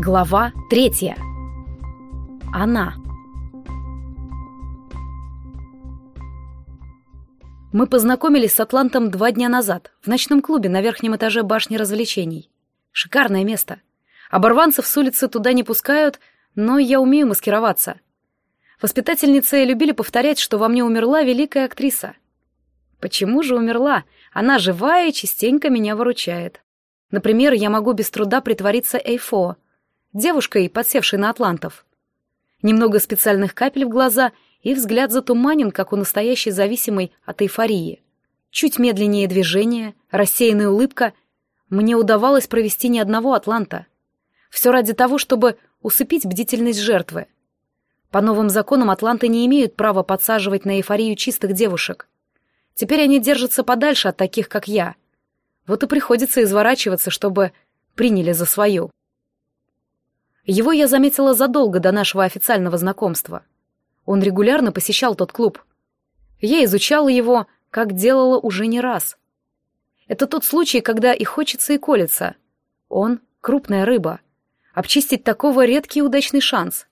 Глава третья. Она. Мы познакомились с Атлантом два дня назад, в ночном клубе на верхнем этаже башни развлечений. Шикарное место. Оборванцев с улицы туда не пускают, но я умею маскироваться. Воспитательницы любили повторять, что во мне умерла великая актриса. Почему же умерла? Она живая и частенько меня выручает. Например, я могу без труда притвориться Эйфо, девушкой, подсевшей на атлантов. Немного специальных капель в глаза, и взгляд затуманен, как у настоящей зависимой от эйфории. Чуть медленнее движение, рассеянная улыбка. Мне удавалось провести ни одного атланта. Все ради того, чтобы усыпить бдительность жертвы. По новым законам атланты не имеют права подсаживать на эйфорию чистых девушек. Теперь они держатся подальше от таких, как я — вот и приходится изворачиваться, чтобы приняли за свою. Его я заметила задолго до нашего официального знакомства. Он регулярно посещал тот клуб. Я изучала его, как делала уже не раз. Это тот случай, когда и хочется, и колется. Он — крупная рыба. Обчистить такого редкий удачный шанс.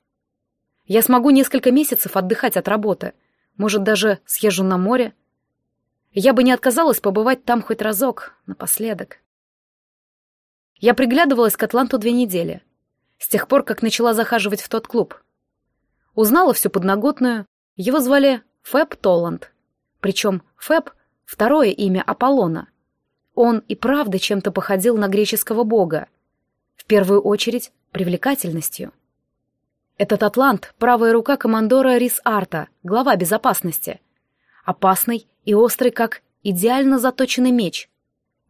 Я смогу несколько месяцев отдыхать от работы. Может, даже съезжу на море — я бы не отказалась побывать там хоть разок, напоследок. Я приглядывалась к Атланту две недели, с тех пор, как начала захаживать в тот клуб. Узнала всю подноготную, его звали Фэб Толланд. Причем Фэб — второе имя Аполлона. Он и правда чем-то походил на греческого бога. В первую очередь, привлекательностью. Этот Атлант — правая рука командора Рис Арта, глава безопасности. Опасный и острый, как идеально заточенный меч.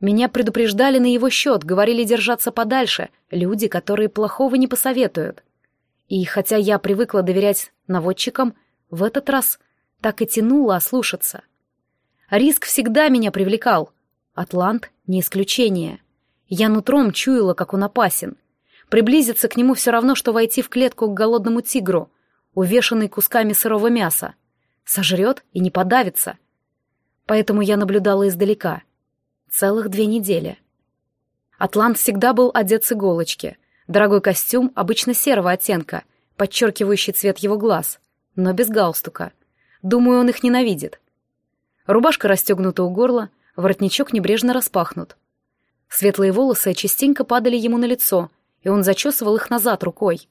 Меня предупреждали на его счет, говорили держаться подальше, люди, которые плохого не посоветуют. И хотя я привыкла доверять наводчикам, в этот раз так и тянуло ослушаться. Риск всегда меня привлекал. Атлант — не исключение. Я нутром чуяла, как он опасен. Приблизиться к нему все равно, что войти в клетку к голодному тигру, увешанный кусками сырого мяса. Сожрет и не подавится — поэтому я наблюдала издалека. Целых две недели. Атлант всегда был одет с иголочки. Дорогой костюм, обычно серого оттенка, подчеркивающий цвет его глаз, но без галстука. Думаю, он их ненавидит. Рубашка расстегнута у горла, воротничок небрежно распахнут. Светлые волосы частенько падали ему на лицо, и он зачесывал их назад рукой.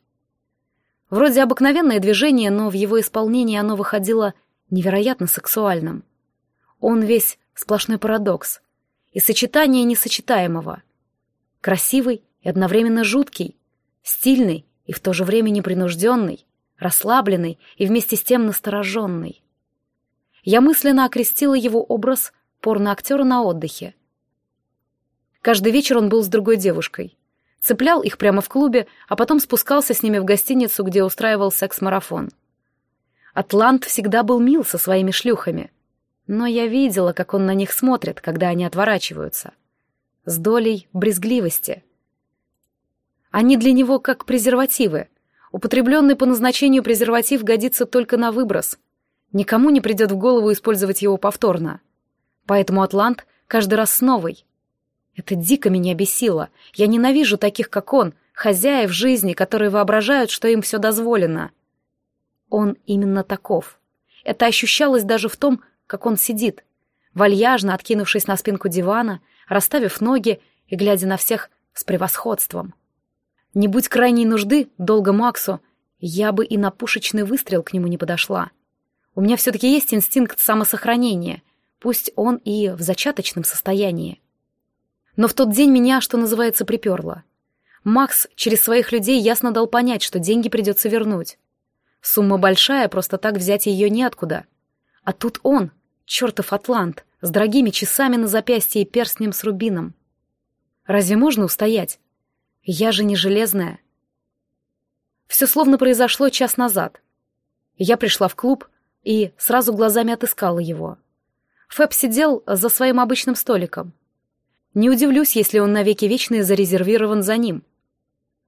Вроде обыкновенное движение, но в его исполнении оно выходило невероятно сексуальным. Он весь сплошной парадокс и сочетание несочетаемого. Красивый и одновременно жуткий, стильный и в то же время непринужденный, расслабленный и вместе с тем настороженный. Я мысленно окрестила его образ порноактера на отдыхе. Каждый вечер он был с другой девушкой. Цеплял их прямо в клубе, а потом спускался с ними в гостиницу, где устраивал секс-марафон. Атлант всегда был мил со своими шлюхами но я видела, как он на них смотрит, когда они отворачиваются. С долей брезгливости. Они для него как презервативы. Употребленный по назначению презерватив годится только на выброс. Никому не придет в голову использовать его повторно. Поэтому Атлант каждый раз с новой. Это дико меня бесило. Я ненавижу таких, как он, хозяев жизни, которые воображают, что им все дозволено. Он именно таков. Это ощущалось даже в том, как он сидит, вальяжно откинувшись на спинку дивана, расставив ноги и глядя на всех с превосходством. Не будь крайней нужды, долго Максу, я бы и на пушечный выстрел к нему не подошла. У меня все-таки есть инстинкт самосохранения, пусть он и в зачаточном состоянии. Но в тот день меня, что называется, приперло. Макс через своих людей ясно дал понять, что деньги придется вернуть. Сумма большая, просто так взять ее неоткуда. А тут он, чертов атлант, с дорогими часами на запястье и перстнем с рубином. Разве можно устоять? Я же не железная. Все словно произошло час назад. Я пришла в клуб и сразу глазами отыскала его. Фэб сидел за своим обычным столиком. Не удивлюсь, если он навеки вечный зарезервирован за ним.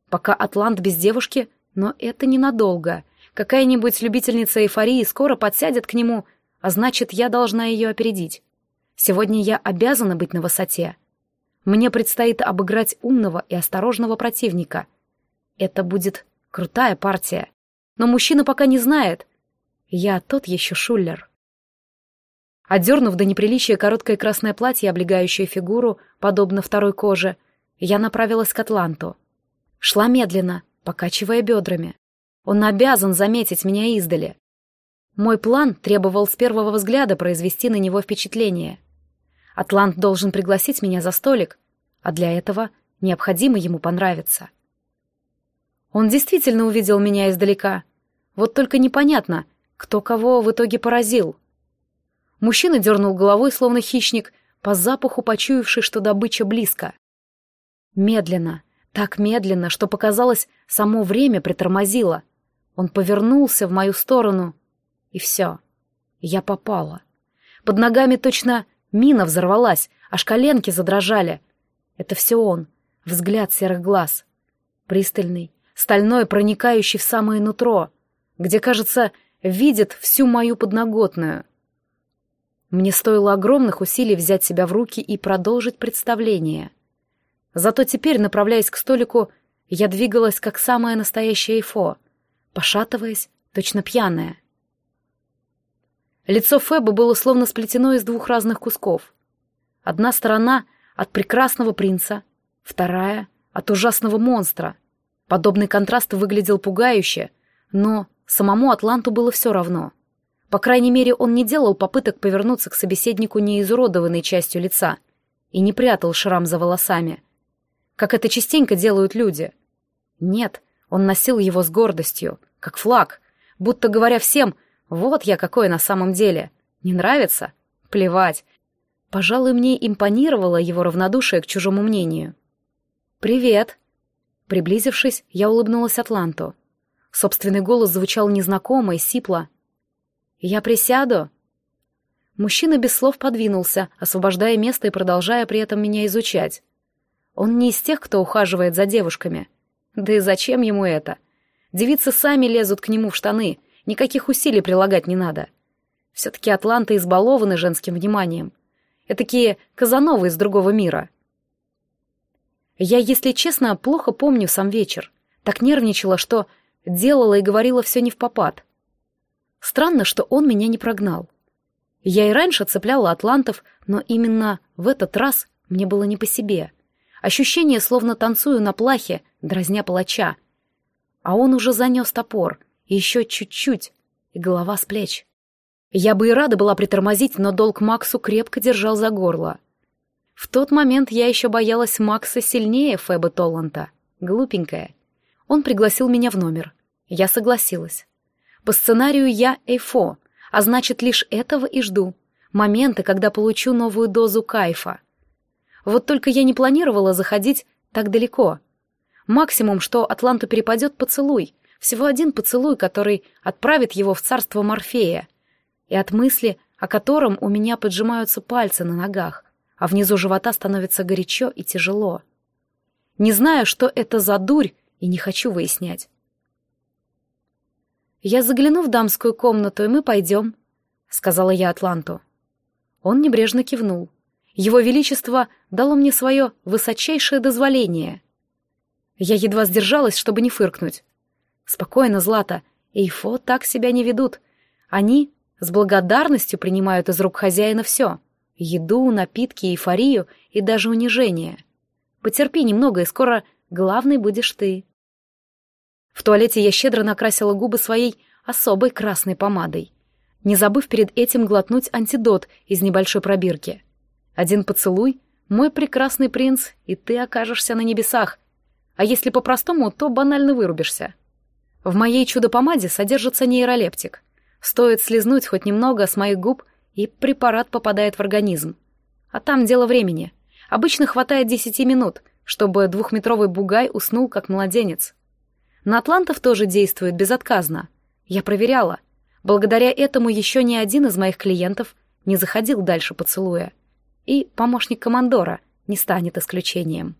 Пока Атлант без девушки, но это ненадолго. Какая-нибудь любительница эйфории скоро подсядет к нему — а значит, я должна ее опередить. Сегодня я обязана быть на высоте. Мне предстоит обыграть умного и осторожного противника. Это будет крутая партия. Но мужчина пока не знает. Я тот еще шулер. Одернув до неприличия короткое красное платье, облегающее фигуру, подобно второй коже, я направилась к Атланту. Шла медленно, покачивая бедрами. Он обязан заметить меня издали. Мой план требовал с первого взгляда произвести на него впечатление. Атлант должен пригласить меня за столик, а для этого необходимо ему понравиться. Он действительно увидел меня издалека. Вот только непонятно, кто кого в итоге поразил — Мужчина дернул головой, словно хищник, по запаху почуявший, что добыча близко. Медленно, так медленно, что показалось, само время притормозило. Он повернулся в мою сторону, и все. Я попала. Под ногами точно мина взорвалась, аж коленки задрожали. Это все он, взгляд серых глаз. Пристальный, стальной, проникающий в самое нутро, где, кажется, видит всю мою подноготную — мне стоило огромных усилий взять себя в руки и продолжить представление. Зато теперь, направляясь к столику, я двигалась как самая настоящая эйфо, пошатываясь, точно пьяная. Лицо Феба было словно сплетено из двух разных кусков. Одна сторона — от прекрасного принца, вторая — от ужасного монстра. Подобный контраст выглядел пугающе, но самому Атланту было все равно — по крайней мере, он не делал попыток повернуться к собеседнику неизуродованной частью лица и не прятал шрам за волосами, как это частенько делают люди. Нет, он носил его с гордостью, как флаг, будто говоря всем «Вот я какой на самом деле! Не нравится? Плевать!» Пожалуй, мне импонировало его равнодушие к чужому мнению. «Привет!» Приблизившись, я улыбнулась Атланту. Собственный голос звучал незнакомо и сипло. «Я присяду?» Мужчина без слов подвинулся, освобождая место и продолжая при этом меня изучать. Он не из тех, кто ухаживает за девушками. Да и зачем ему это? Девицы сами лезут к нему в штаны, никаких усилий прилагать не надо. Все-таки атланты избалованы женским вниманием. Этакие казановы из другого мира. Я, если честно, плохо помню сам вечер. Так нервничала, что делала и говорила все не в попад. Странно, что он меня не прогнал. Я и раньше цепляла атлантов, но именно в этот раз мне было не по себе. Ощущение, словно танцую на плахе, дразня палача. А он уже занес топор, еще чуть-чуть, и голова с плеч. Я бы и рада была притормозить, но долг Максу крепко держал за горло. В тот момент я еще боялась Макса сильнее Феба Толланта. Глупенькая. Он пригласил меня в номер. Я согласилась. По сценарию я Эйфо, а значит, лишь этого и жду. Момента, когда получу новую дозу кайфа. Вот только я не планировала заходить так далеко. Максимум, что Атланту перепадет поцелуй. Всего один поцелуй, который отправит его в царство Морфея. И от мысли, о котором у меня поджимаются пальцы на ногах, а внизу живота становится горячо и тяжело. Не знаю, что это за дурь, и не хочу выяснять. «Я загляну в дамскую комнату, и мы пойдем», — сказала я Атланту. Он небрежно кивнул. Его Величество дало мне свое высочайшее дозволение. Я едва сдержалась, чтобы не фыркнуть. «Спокойно, Злата, Эйфо так себя не ведут. Они с благодарностью принимают из рук хозяина все — еду, напитки, эйфорию и даже унижение. Потерпи немного, и скоро главный будешь ты». В туалете я щедро накрасила губы своей особой красной помадой, не забыв перед этим глотнуть антидот из небольшой пробирки. Один поцелуй, мой прекрасный принц, и ты окажешься на небесах. А если по-простому, то банально вырубишься. В моей чудо-помаде содержится нейролептик. Стоит слезнуть хоть немного с моих губ, и препарат попадает в организм. А там дело времени. Обычно хватает десяти минут, чтобы двухметровый бугай уснул как младенец. На атлантов тоже действует безотказно. Я проверяла. Благодаря этому еще ни один из моих клиентов не заходил дальше поцелуя. И помощник командора не станет исключением.